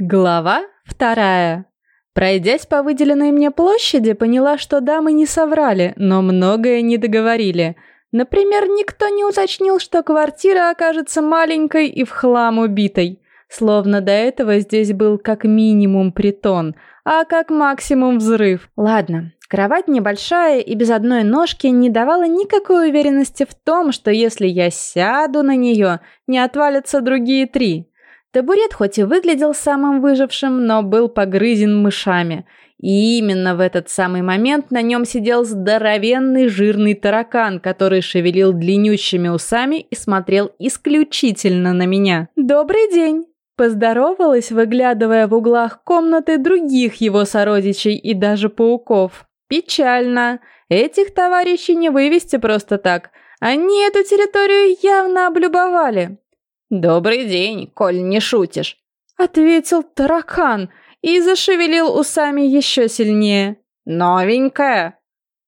Глава вторая. Пройдясь по выделенной мне площади, поняла, что дамы не соврали, но многое не договорили. Например, никто не уточнил, что квартира окажется маленькой и в хлам убитой. Словно до этого здесь был как минимум притон, а как максимум взрыв. Ладно, кровать небольшая и без одной ножки не давала никакой уверенности в том, что если я сяду на нее, не отвалятся другие три. Табурет хоть и выглядел самым выжившим, но был погрызен мышами. И именно в этот самый момент на нем сидел здоровенный жирный таракан, который шевелил длиннющими усами и смотрел исключительно на меня. «Добрый день!» Поздоровалась, выглядывая в углах комнаты других его сородичей и даже пауков. «Печально. Этих товарищей не вывести просто так. Они эту территорию явно облюбовали. «Добрый день, коль не шутишь», — ответил таракан и зашевелил усами еще сильнее. «Новенькая?»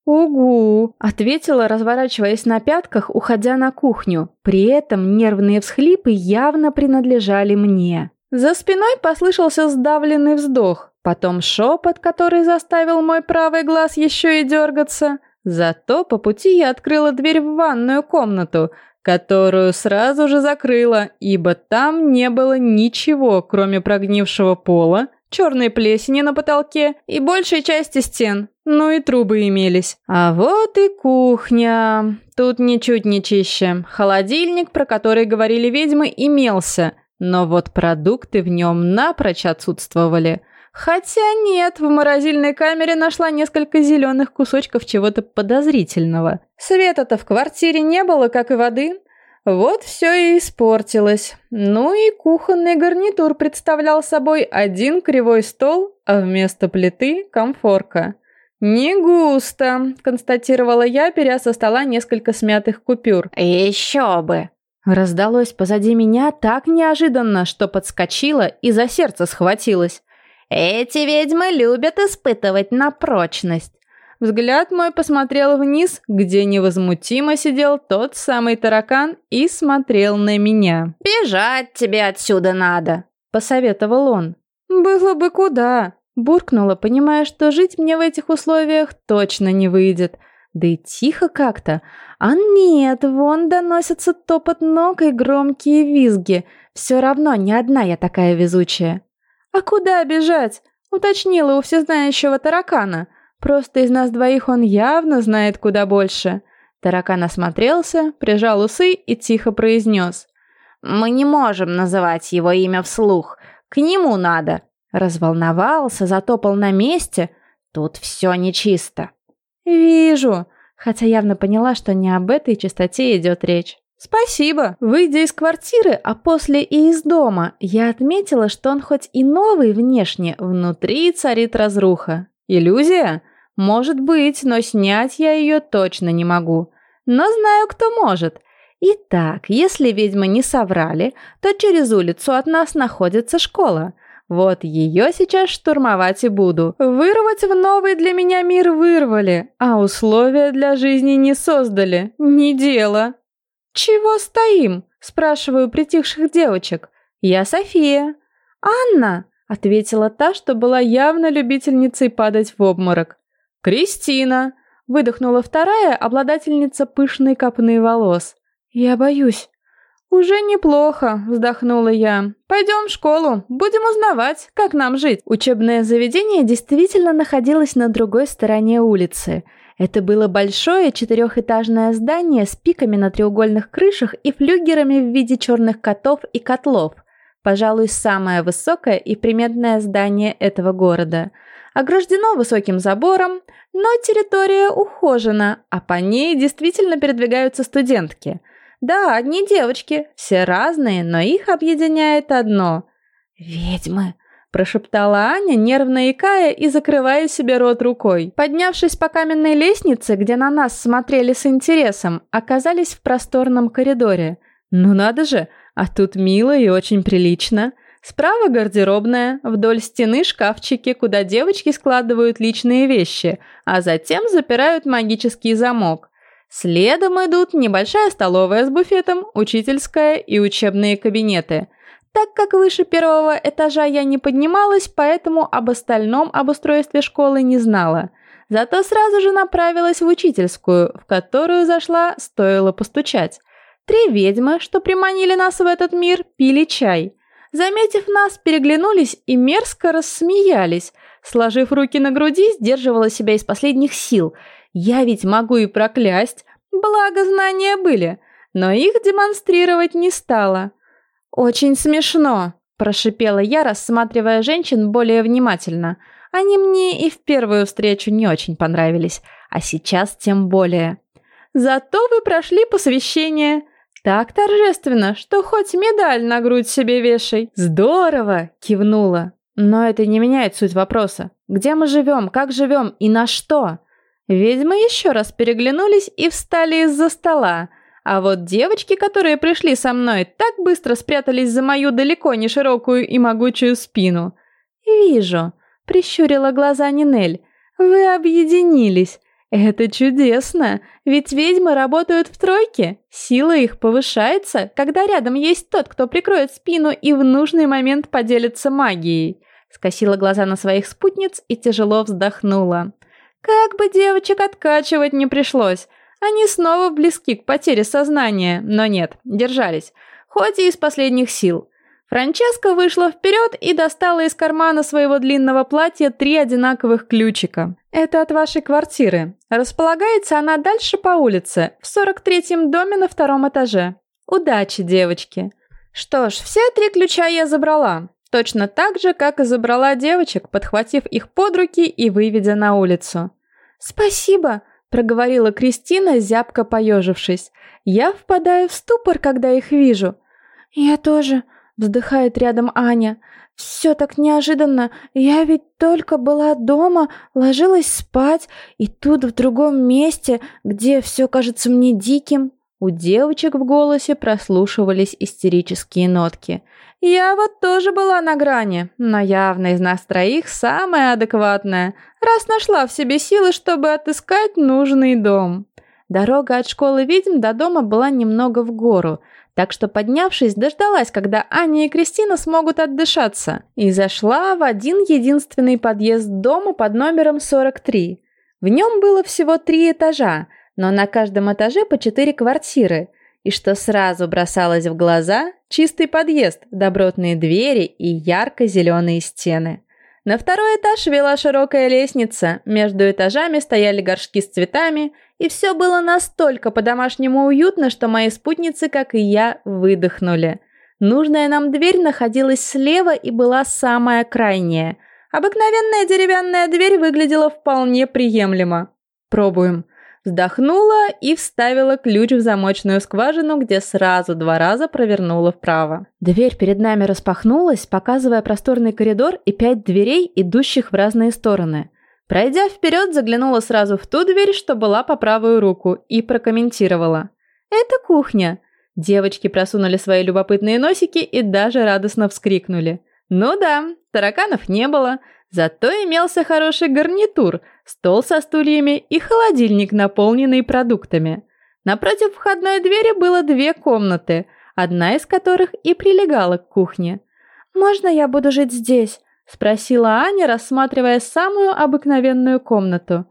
«Угу», — ответила, разворачиваясь на пятках, уходя на кухню. При этом нервные всхлипы явно принадлежали мне. За спиной послышался сдавленный вздох, потом шепот, который заставил мой правый глаз еще и дергаться. Зато по пути я открыла дверь в ванную комнату, которую сразу же закрыла, ибо там не было ничего, кроме прогнившего пола, черной плесени на потолке и большей части стен. Ну и трубы имелись. А вот и кухня. Тут ничуть не чище. Холодильник, про который говорили ведьмы, имелся, но вот продукты в нем напрочь отсутствовали. Хотя нет, в морозильной камере нашла несколько зеленых кусочков чего-то подозрительного. Света-то в квартире не было, как и воды. Вот все и испортилось. Ну и кухонный гарнитур представлял собой один кривой стол, а вместо плиты – комфорка. «Не густо», – констатировала я, беря со стола несколько смятых купюр. «Еще бы!» Раздалось позади меня так неожиданно, что подскочила и за сердце схватилась. Эти ведьмы любят испытывать на прочность. Взгляд мой посмотрел вниз, где невозмутимо сидел тот самый таракан и смотрел на меня. «Бежать тебе отсюда надо», — посоветовал он. «Было бы куда», — буркнула, понимая, что жить мне в этих условиях точно не выйдет. Да и тихо как-то. А нет, вон доносится топот ног и громкие визги. Все равно не одна я такая везучая. «А куда бежать?» — уточнила у всезнающего таракана. «Просто из нас двоих он явно знает куда больше». Таракан осмотрелся, прижал усы и тихо произнес. «Мы не можем называть его имя вслух. К нему надо». Разволновался, затопал на месте. Тут все нечисто. «Вижу», хотя явно поняла, что не об этой чистоте идет речь. «Спасибо!» Выйдя из квартиры, а после и из дома, я отметила, что он хоть и новый внешне, внутри царит разруха. Иллюзия? Может быть, но снять я ее точно не могу. Но знаю, кто может. Итак, если ведьмы не соврали, то через улицу от нас находится школа. Вот ее сейчас штурмовать и буду. Вырвать в новый для меня мир вырвали, а условия для жизни не создали. Не дело. «Чего стоим?» – спрашиваю притихших девочек. «Я София». «Анна!» – ответила та, что была явно любительницей падать в обморок. «Кристина!» – выдохнула вторая, обладательница пышной копны волос. «Я боюсь». «Уже неплохо», – вздохнула я. «Пойдем в школу, будем узнавать, как нам жить». Учебное заведение действительно находилось на другой стороне улицы – это было большое четырехэтажное здание с пиками на треугольных крышах и флюгерами в виде черных котов и котлов. Пожалуй, самое высокое и приметное здание этого города. Ограждено высоким забором, но территория ухожена, а по ней действительно передвигаются студентки. Да, одни девочки, все разные, но их объединяет одно – ведьмы прошептала Аня, нервно икая и закрывая себе рот рукой. Поднявшись по каменной лестнице, где на нас смотрели с интересом, оказались в просторном коридоре. Ну надо же, а тут мило и очень прилично. Справа гардеробная, вдоль стены шкафчики, куда девочки складывают личные вещи, а затем запирают магический замок. Следом идут небольшая столовая с буфетом, учительская и учебные кабинеты – Так как выше первого этажа я не поднималась, поэтому об остальном обустройстве школы не знала. Зато сразу же направилась в учительскую, в которую зашла, стоило постучать. Три ведьмы, что приманили нас в этот мир, пили чай. Заметив нас, переглянулись и мерзко рассмеялись. Сложив руки на груди, сдерживала себя из последних сил. Я ведь могу и проклясть, благо знания были, но их демонстрировать не стала. «Очень смешно», – прошипела я, рассматривая женщин более внимательно. Они мне и в первую встречу не очень понравились, а сейчас тем более. «Зато вы прошли посвящение. Так торжественно, что хоть медаль на грудь себе вешай». «Здорово!» – кивнула. «Но это не меняет суть вопроса. Где мы живем, как живем и на что?» Ведьмы еще раз переглянулись и встали из-за стола, а вот девочки, которые пришли со мной, так быстро спрятались за мою далеко не широкую и могучую спину. «Вижу», — прищурила глаза Нинель, — «вы объединились. Это чудесно, ведь ведьмы работают в тройке. Сила их повышается, когда рядом есть тот, кто прикроет спину и в нужный момент поделится магией». Скосила глаза на своих спутниц и тяжело вздохнула. «Как бы девочек откачивать не пришлось, они снова близки к потере сознания, но нет, держались, хоть и из последних сил. Франческа вышла вперед и достала из кармана своего длинного платья три одинаковых ключика. «Это от вашей квартиры. Располагается она дальше по улице, в 43-м доме на втором этаже. Удачи, девочки!» Что ж, все три ключа я забрала. Точно так же, как и забрала девочек, подхватив их под руки и выведя на улицу. «Спасибо!» проговорила Кристина, зябко поежившись. Я впадаю в ступор, когда их вижу. Я тоже, вздыхает рядом Аня. Все так неожиданно. Я ведь только была дома, ложилась спать, и тут в другом месте, где все кажется мне диким. У девочек в голосе прослушивались истерические нотки. Я вот тоже была на грани, но явно из нас троих самая адекватная, раз нашла в себе силы, чтобы отыскать нужный дом. Дорога от школы ведьм до дома была немного в гору, так что, поднявшись, дождалась, когда Аня и Кристина смогут отдышаться, и зашла в один единственный подъезд дома под номером 43. В нем было всего три этажа, но на каждом этаже по четыре квартиры – и что сразу бросалось в глаза – чистый подъезд, добротные двери и ярко-зеленые стены. На второй этаж вела широкая лестница, между этажами стояли горшки с цветами, и все было настолько по-домашнему уютно, что мои спутницы, как и я, выдохнули. Нужная нам дверь находилась слева и была самая крайняя. Обыкновенная деревянная дверь выглядела вполне приемлемо. Пробуем. Вздохнула и вставила ключ в замочную скважину, где сразу два раза провернула вправо. Дверь перед нами распахнулась, показывая просторный коридор и пять дверей, идущих в разные стороны. Пройдя вперед, заглянула сразу в ту дверь, что была по правую руку, и прокомментировала. «Это кухня». Девочки просунули свои любопытные носики и даже радостно вскрикнули. «Ну да, тараканов не было, зато имелся хороший гарнитур – стол со стульями и холодильник, наполненный продуктами. Напротив входной двери было две комнаты, одна из которых и прилегала к кухне. «Можно я буду жить здесь?» – спросила Аня, рассматривая самую обыкновенную комнату.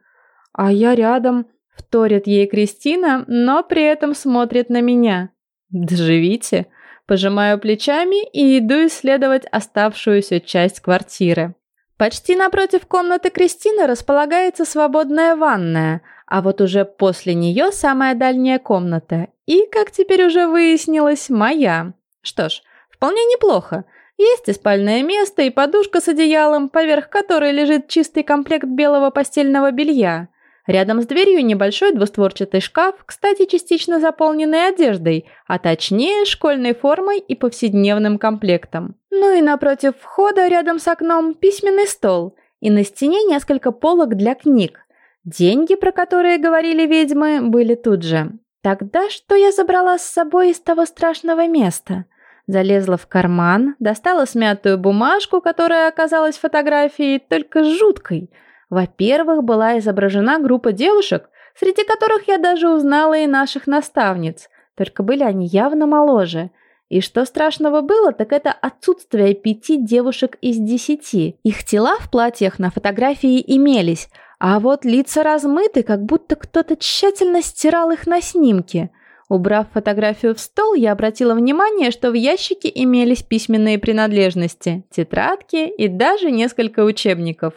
«А я рядом», – вторит ей Кристина, но при этом смотрит на меня. «Живите», – пожимаю плечами и иду исследовать оставшуюся часть квартиры. Почти напротив комнаты Кристины располагается свободная ванная, а вот уже после нее самая дальняя комната. И, как теперь уже выяснилось, моя. Что ж, вполне неплохо. Есть и спальное место, и подушка с одеялом, поверх которой лежит чистый комплект белого постельного белья. Рядом с дверью небольшой двустворчатый шкаф, кстати, частично заполненный одеждой, а точнее школьной формой и повседневным комплектом. Ну и напротив входа, рядом с окном, письменный стол, и на стене несколько полок для книг. Деньги, про которые говорили ведьмы, были тут же. Тогда что я забрала с собой из того страшного места? Залезла в карман, достала смятую бумажку, которая оказалась фотографией, только жуткой – во-первых, была изображена группа девушек, среди которых я даже узнала и наших наставниц, только были они явно моложе. И что страшного было, так это отсутствие пяти девушек из десяти. Их тела в платьях на фотографии имелись, а вот лица размыты, как будто кто-то тщательно стирал их на снимке. Убрав фотографию в стол, я обратила внимание, что в ящике имелись письменные принадлежности, тетрадки и даже несколько учебников.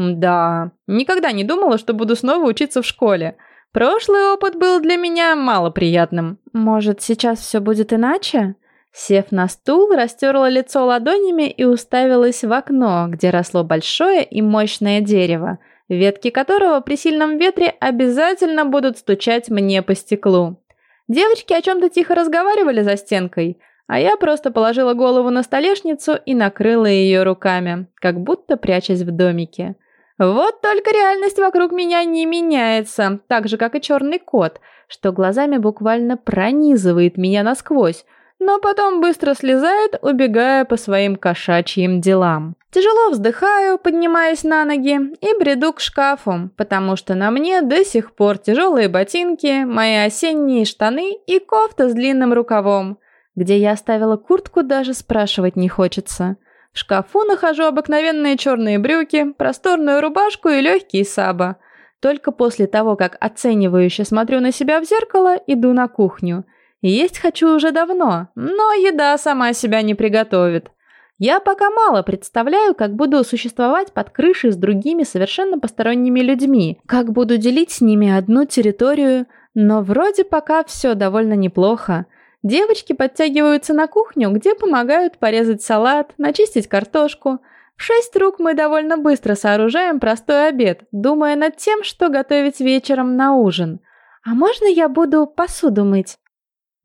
Да, никогда не думала, что буду снова учиться в школе. Прошлый опыт был для меня малоприятным. Может, сейчас все будет иначе? Сев на стул, растерла лицо ладонями и уставилась в окно, где росло большое и мощное дерево, ветки которого при сильном ветре обязательно будут стучать мне по стеклу. Девочки о чем-то тихо разговаривали за стенкой, а я просто положила голову на столешницу и накрыла ее руками, как будто прячась в домике. Вот только реальность вокруг меня не меняется, так же, как и черный кот, что глазами буквально пронизывает меня насквозь, но потом быстро слезает, убегая по своим кошачьим делам. Тяжело вздыхаю, поднимаясь на ноги, и бреду к шкафу, потому что на мне до сих пор тяжелые ботинки, мои осенние штаны и кофта с длинным рукавом. Где я оставила куртку, даже спрашивать не хочется. Шкафу нахожу обыкновенные черные брюки, просторную рубашку и легкий саба. Только после того, как оценивающе смотрю на себя в зеркало, иду на кухню – есть хочу уже давно, но еда сама себя не приготовит. Я пока мало представляю, как буду существовать под крышей с другими совершенно посторонними людьми, как буду делить с ними одну территорию, но вроде пока все довольно неплохо. Девочки подтягиваются на кухню, где помогают порезать салат, начистить картошку. В шесть рук мы довольно быстро сооружаем простой обед, думая над тем, что готовить вечером на ужин. «А можно я буду посуду мыть?»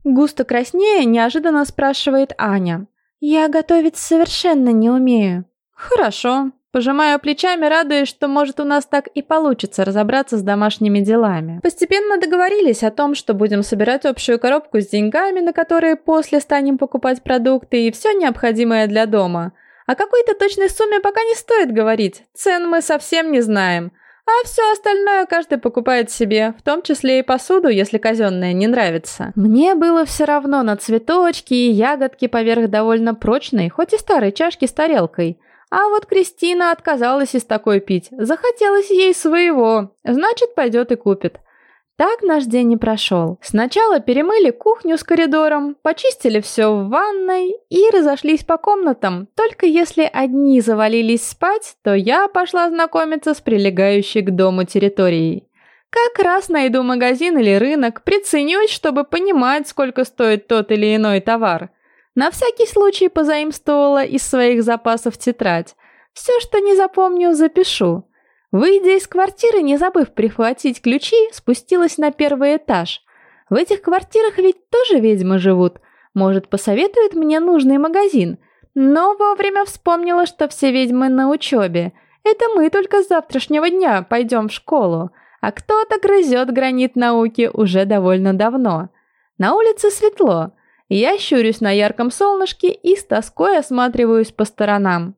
Густо краснея, неожиданно спрашивает Аня. «Я готовить совершенно не умею». «Хорошо». Пожимаю плечами, радуясь, что может у нас так и получится разобраться с домашними делами. Постепенно договорились о том, что будем собирать общую коробку с деньгами, на которые после станем покупать продукты и все необходимое для дома. О какой-то точной сумме пока не стоит говорить, цен мы совсем не знаем. А все остальное каждый покупает себе, в том числе и посуду, если казенная не нравится. Мне было все равно на цветочки и ягодки поверх довольно прочной, хоть и старой чашки с тарелкой. А вот Кристина отказалась из такой пить. Захотелось ей своего, значит, пойдет и купит. Так наш день не прошел. Сначала перемыли кухню с коридором, почистили все в ванной и разошлись по комнатам. Только если одни завалились спать, то я пошла знакомиться с прилегающей к дому территорией. Как раз найду магазин или рынок, приценюсь, чтобы понимать, сколько стоит тот или иной товар. На всякий случай позаимствовала из своих запасов тетрадь. Все, что не запомню, запишу. Выйдя из квартиры, не забыв прихватить ключи, спустилась на первый этаж. В этих квартирах ведь тоже ведьмы живут. Может, посоветует мне нужный магазин. Но вовремя вспомнила, что все ведьмы на учебе. Это мы только с завтрашнего дня пойдем в школу. А кто-то грызет гранит науки уже довольно давно. На улице светло. Я щурюсь на ярком солнышке и с тоской осматриваюсь по сторонам.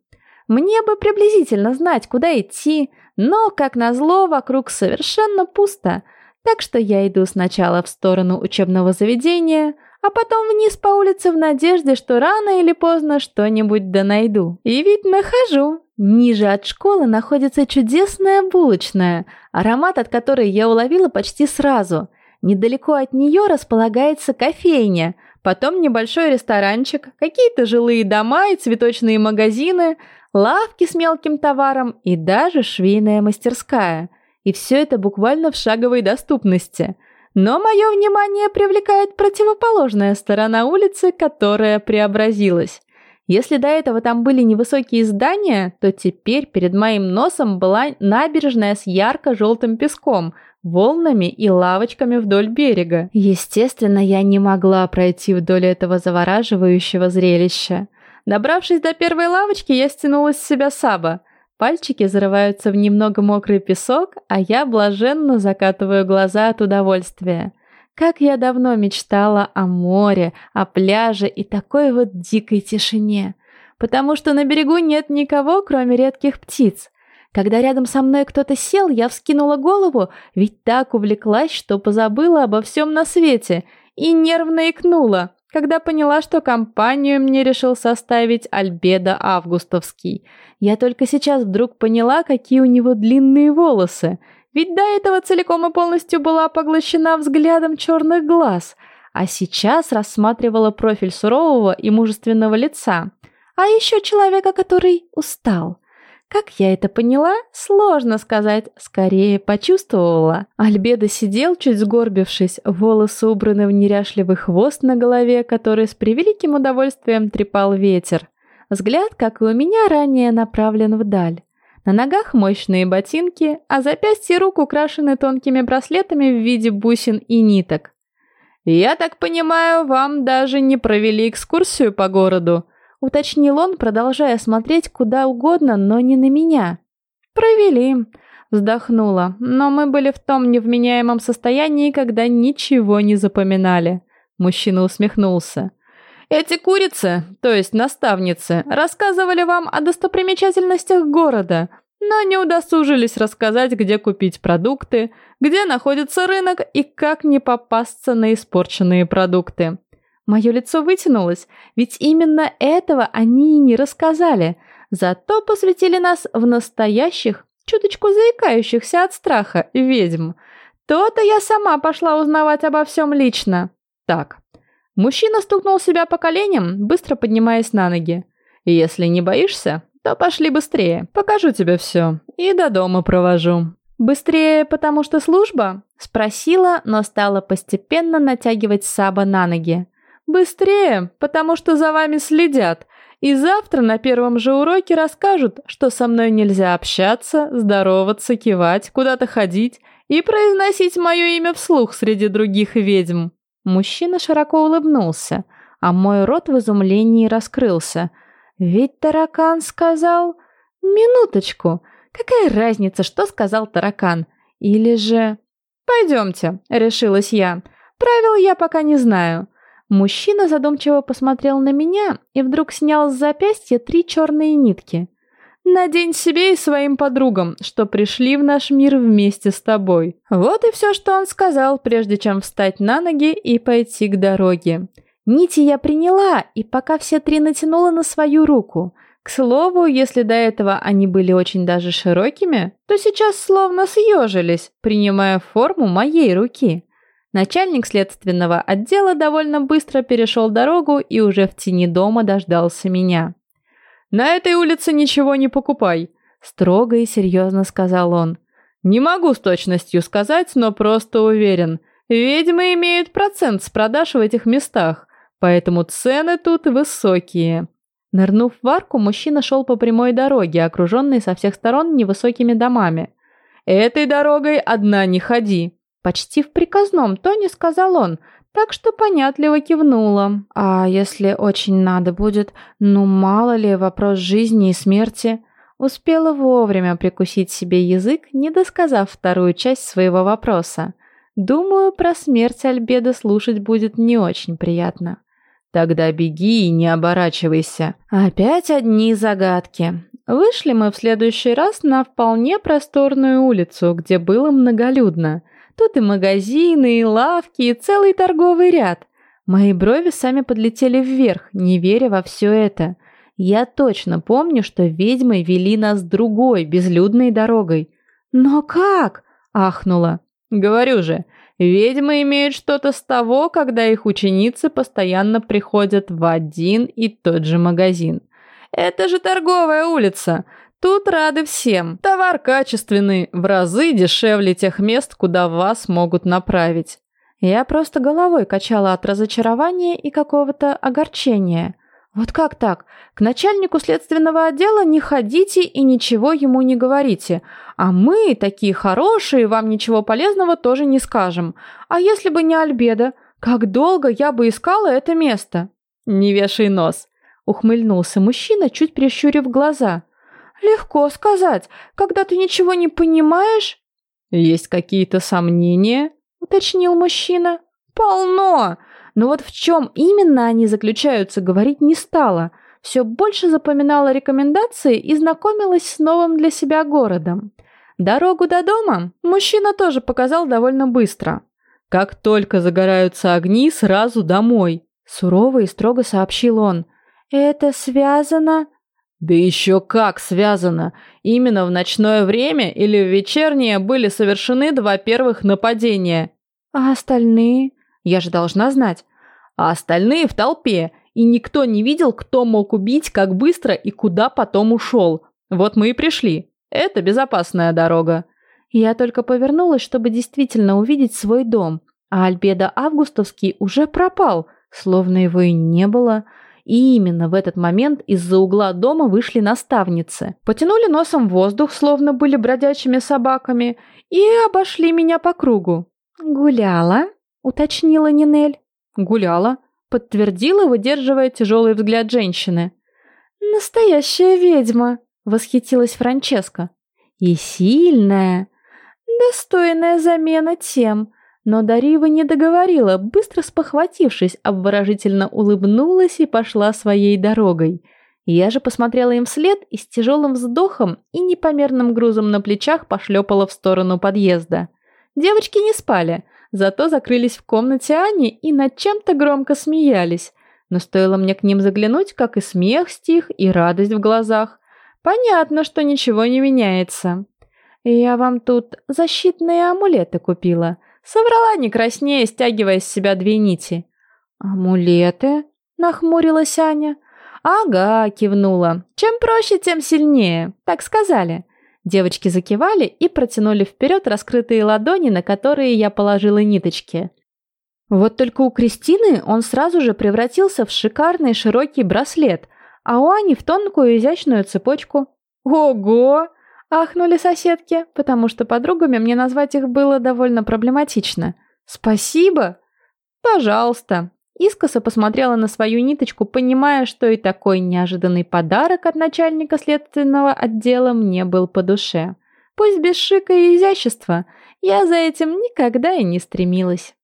Мне бы приблизительно знать, куда идти, но, как назло, вокруг совершенно пусто, так что я иду сначала в сторону учебного заведения, а потом вниз по улице в надежде, что рано или поздно что-нибудь да найду. И ведь нахожу. Ниже от школы находится чудесная булочная, аромат от которой я уловила почти сразу. Недалеко от нее располагается кофейня, потом небольшой ресторанчик, какие-то жилые дома и цветочные магазины – лавки с мелким товаром и даже швейная мастерская. И все это буквально в шаговой доступности. Но мое внимание привлекает противоположная сторона улицы, которая преобразилась. Если до этого там были невысокие здания, то теперь перед моим носом была набережная с ярко-желтым песком, волнами и лавочками вдоль берега. Естественно, я не могла пройти вдоль этого завораживающего зрелища. Добравшись до первой лавочки, я стянула с себя саба. Пальчики зарываются в немного мокрый песок, а я блаженно закатываю глаза от удовольствия. Как я давно мечтала о море, о пляже и такой вот дикой тишине. Потому что на берегу нет никого, кроме редких птиц. Когда рядом со мной кто-то сел, я вскинула голову, ведь так увлеклась, что позабыла обо всем на свете, и нервно икнула. когда поняла, что компанию мне решил составить Альбедо Августовский. Я только сейчас вдруг поняла, какие у него длинные волосы, ведь до этого целиком и полностью была поглощена взглядом черных глаз, а сейчас рассматривала профиль сурового и мужественного лица, а еще человека, который устал – как я это поняла, сложно сказать, скорее почувствовала. Альбедо сидел, чуть сгорбившись, волосы убраны в неряшливый хвост на голове, который с превеликим удовольствием трепал ветер. Взгляд, как и у меня, ранее направлен вдаль. На ногах мощные ботинки, а запястья рук украшены тонкими браслетами в виде бусин и ниток. «Я так понимаю, вам даже не провели экскурсию по городу?» Уточнил он, продолжая смотреть куда угодно, но не на меня. Провели, вздохнула, но мы были в том невменяемом состоянии, когда ничего не запоминали. Мужчина усмехнулся. Эти курицы, то есть наставницы, рассказывали вам о достопримечательностях города, но не удосужились рассказать, где купить продукты, где находится рынок и как не попасться на испорченные продукты. Мое лицо вытянулось, ведь именно этого они и не рассказали, зато посвятили нас в настоящих, чуточку заикающихся от страха, ведьм. То-то я сама пошла узнавать обо всем лично. Так, мужчина стукнул себя по коленям, быстро поднимаясь на ноги. Если не боишься, то пошли быстрее, покажу тебе все и до дома провожу. «Быстрее, потому что служба?» – спросила, но стала постепенно натягивать Саба на ноги. Быстрее, потому что за вами следят. И завтра на первом же уроке расскажут, что со мной нельзя общаться, здороваться, кивать, куда-то ходить и произносить мое имя вслух среди других ведьм. Мужчина широко улыбнулся, а мой рот в изумлении раскрылся. Ведь таракан сказал... Минуточку, какая разница, что сказал таракан? Или же... Пойдемте, решилась я. Правил я пока не знаю. Мужчина задумчиво посмотрел на меня и вдруг снял с запястья три черные нитки. «Надень себе и своим подругам, что пришли в наш мир вместе с тобой». Вот и все, что он сказал, прежде чем встать на ноги и пойти к дороге. Нити я приняла, и пока все три натянула на свою руку. К слову, если до этого они были очень даже широкими, то сейчас словно съежились, принимая форму моей руки. Начальник следственного отдела довольно быстро перешел дорогу и уже в тени дома дождался меня. «На этой улице ничего не покупай», – строго и серьезно сказал он. «Не могу с точностью сказать, но просто уверен. Ведьмы имеют процент с продаж в этих местах, поэтому цены тут высокие». Нырнув в арку, мужчина шел по прямой дороге, окруженной со всех сторон невысокими домами. «Этой дорогой одна не ходи», Почти в приказном тоне сказал он, так что понятливо кивнула. А если очень надо будет, ну мало ли, вопрос жизни и смерти. Успела вовремя прикусить себе язык, не досказав вторую часть своего вопроса. Думаю, про смерть Альбеда слушать будет не очень приятно. Тогда беги и не оборачивайся. Опять одни загадки. Вышли мы в следующий раз на вполне просторную улицу, где было многолюдно – Тут и магазины, и лавки, и целый торговый ряд. Мои брови сами подлетели вверх, не веря во все это. Я точно помню, что ведьмы вели нас другой, безлюдной дорогой. «Но как?» – ахнула. «Говорю же, ведьмы имеют что-то с того, когда их ученицы постоянно приходят в один и тот же магазин. Это же торговая улица. Тут рады всем. Товар качественный, в разы дешевле тех мест, куда вас могут направить. Я просто головой качала от разочарования и какого-то огорчения. Вот как так? К начальнику следственного отдела не ходите и ничего ему не говорите. А мы, такие хорошие, вам ничего полезного тоже не скажем. А если бы не Альбеда, как долго я бы искала это место? Не вешай нос, ухмыльнулся мужчина, чуть прищурив глаза. Легко сказать, когда ты ничего не понимаешь. Есть какие-то сомнения? уточнил мужчина. Полно. Но вот в чем именно они заключаются, говорить не стала. Все больше запоминала рекомендации и знакомилась с новым для себя городом. Дорогу до дома мужчина тоже показал довольно быстро. Как только загораются огни, сразу домой, Сурово и строго сообщил он. «Это связано...» Да еще как связано. Именно в ночное время или в вечернее были совершены два первых нападения. А остальные? Я же должна знать. А остальные в толпе, и никто не видел, кто мог убить, как быстро и куда потом ушел. Вот мы и пришли. Это безопасная дорога. Я только повернулась, чтобы действительно увидеть свой дом, а Альбедо Августовский уже пропал, словно его и не было. И именно в этот момент из-за угла дома вышли наставницы. Потянули носом воздух, словно были бродячими собаками, и обошли меня по кругу. «Гуляла?» — уточнила Нинель. «Гуляла», — подтвердила, выдерживая тяжелый взгляд женщины. «Настоящая ведьма!» — восхитилась Франческа. «И сильная!» «Достойная замена тем!» Но Дарива не договорила, быстро спохватившись, обворожительно улыбнулась и пошла своей дорогой. Я же посмотрела им вслед и с тяжелым вздохом и непомерным грузом на плечах пошлепала в сторону подъезда. Девочки не спали, зато закрылись в комнате Ани и над чем-то громко смеялись. Но стоило мне к ним заглянуть, как и смех стих, и радость в глазах. Понятно, что ничего не меняется. «Я вам тут защитные амулеты купила», Соврала не краснее, стягивая с себя две нити. «Амулеты?» — нахмурилась Аня. «Ага», — кивнула. «Чем проще, тем сильнее. Так сказали». Девочки закивали и протянули вперед раскрытые ладони, на которые я положила ниточки. Вот только у Кристины он сразу же превратился в шикарный широкий браслет, а у Ани в тонкую изящную цепочку. «Ого!» Ахнули соседки, потому что подругами мне назвать их было довольно проблематично. «Спасибо!» «Пожалуйста!» Искоса посмотрела на свою ниточку, понимая, что и такой неожиданный подарок от начальника следственного отдела мне был по душе. Пусть без шика и изящества, я за этим никогда и не стремилась.